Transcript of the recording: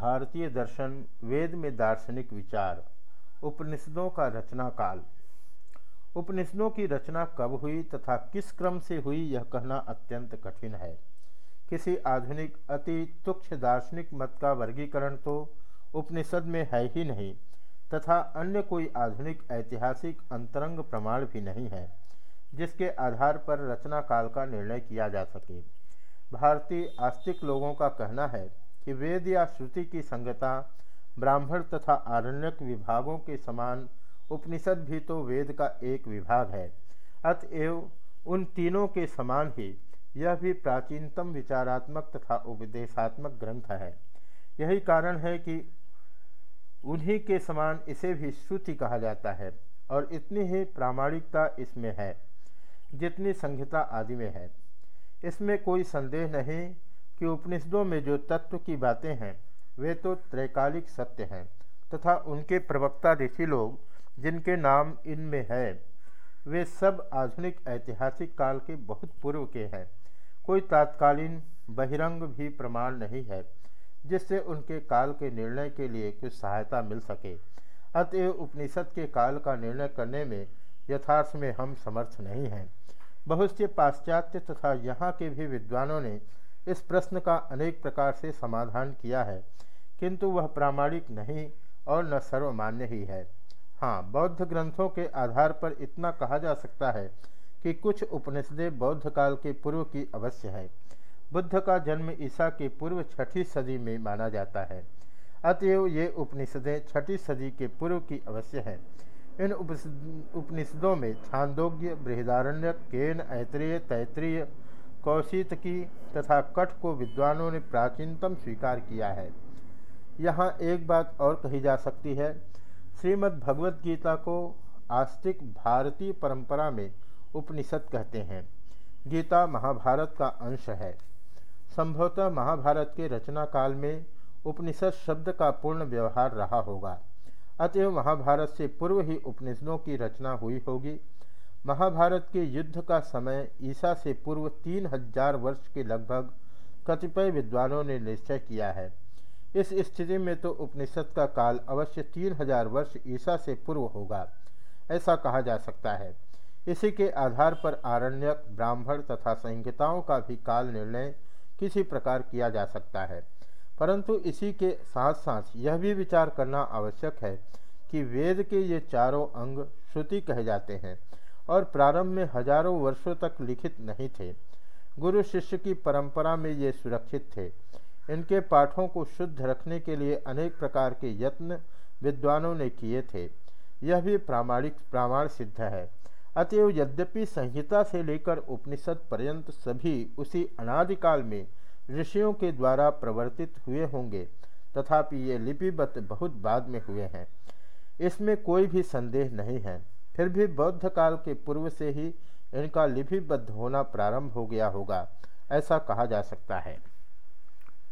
भारतीय दर्शन वेद में दार्शनिक विचार, उपनिषदों का रचना काल उपनिषदों की रचना कब हुई तथा किस क्रम से हुई यह कहना अत्यंत कठिन है। किसी आधुनिक, अति तुक्ष दार्शनिक मत का वर्गीकरण तो उपनिषद में है ही नहीं, तथा अन्य कोई आधुनिक ऐतिहासिक अंतरंग प्रमाण भी नहीं है, जिसके आधार पर रचना काल का निर्णय किया जा सके। भारतीय आस्तिक लोगों का कहना है कि वेद या श्रुति की संगता ब्राह्मण तथा आरण्यक विभागों के समान उपनिषद भी तो वेद का एक विभाग है। अतएव उन तीनों के समान ही यह भी प्राचीनतम विचारात्मक तथा उपदेशात्मक ग्रंथ है। यही कारण है कि उन्हीं के समान इसे भी श्रुति कहा जाता है और इतनी ही प्रामाणिकता इसमें है जितनी संहिता आदि में है। इसमें कोई संदेह नहीं कि उपनिषदों में जो तत्व की बातें हैं, वे तो त्रैकालिक सत्य हैं, तथा उनके प्रवक्ता ऋषि लोग, जिनके नाम इनमें है, वे सब आधुनिक ऐतिहासिक काल के बहुत पूर्व के हैं। कोई तात्कालीन बहिरंग भी प्रमाण नहीं है, जिससे उनके काल के निर्णय के लिए कुछ सहायता मिल सके। अतएव उपनिषद के काल का निर्णय करने में यथार्थ में हम समर्थ नहीं हैं। बहुत से पाश्चात्य तथा यहाँ के भी विद्वानों ने इस प्रश्न का अनेक प्रकार से समाधान किया है, किंतु वह प्रामाणिक नहीं और न सर्वमान्य ही है। हाँ बौद्ध ग्रंथों के आधार पर इतना कहा जा सकता है कि कुछ उपनिषदें बौद्ध काल के पूर्व की अवश्य है। बुद्ध का जन्म ईसा के पूर्व छठी सदी में माना जाता है। अतएव ये उपनिषदें छठी सदी के पूर्व की अवश्य है। इन उपनिषदों में छांदोग्य बृहदारण्य केन, ऐत्रेय, तैत्रीय कौशित की तथा कठ को विद्वानों ने प्राचीनतम स्वीकार किया है। यहाँ एक बात और कही जा सकती है। श्रीमद् भगवत गीता को आस्तिक भारतीय परंपरा में उपनिषद कहते हैं। गीता महाभारत का अंश है। संभवतः महाभारत के रचना काल में उपनिषद शब्द का पूर्ण व्यवहार रहा होगा। अतएव महाभारत से पूर्व ही उपनिषदों की रचना हुई होगी। महाभारत के युद्ध का समय ईसा से पूर्व तीन हज़ार वर्ष के लगभग कतिपय विद्वानों ने निश्चय किया है। इस स्थिति में तो उपनिषद का काल अवश्य तीन हज़ार वर्ष ईसा से पूर्व होगा, ऐसा कहा जा सकता है। इसी के आधार पर आरण्यक, ब्राह्मण तथा संहिताओं का भी काल निर्णय किसी प्रकार किया जा सकता है। परंतु इसी के साथ साथ यह भी विचार करना आवश्यक है कि वेद के ये चारों अंग श्रुति कहे जाते हैं। और प्रारंभ में हज़ारों वर्षों तक लिखित नहीं थे। गुरु शिष्य की परंपरा में ये सुरक्षित थे। इनके पाठों को शुद्ध रखने के लिए अनेक प्रकार के यत्न विद्वानों ने किए थे। यह भी प्रामाणिक, प्रामाण सिद्ध है। अतएव यद्यपि संहिता से लेकर उपनिषद पर्यंत सभी उसी अनादिकाल में ऋषियों के द्वारा प्रवर्तित हुए होंगे, तथापि ये लिपिबद्ध बहुत बाद में हुए हैं। इसमें कोई भी संदेह नहीं है। फिर भी बौद्ध काल के पूर्व से ही इनका लिपिबद्ध होना प्रारंभ हो गया होगा, ऐसा कहा जा सकता है।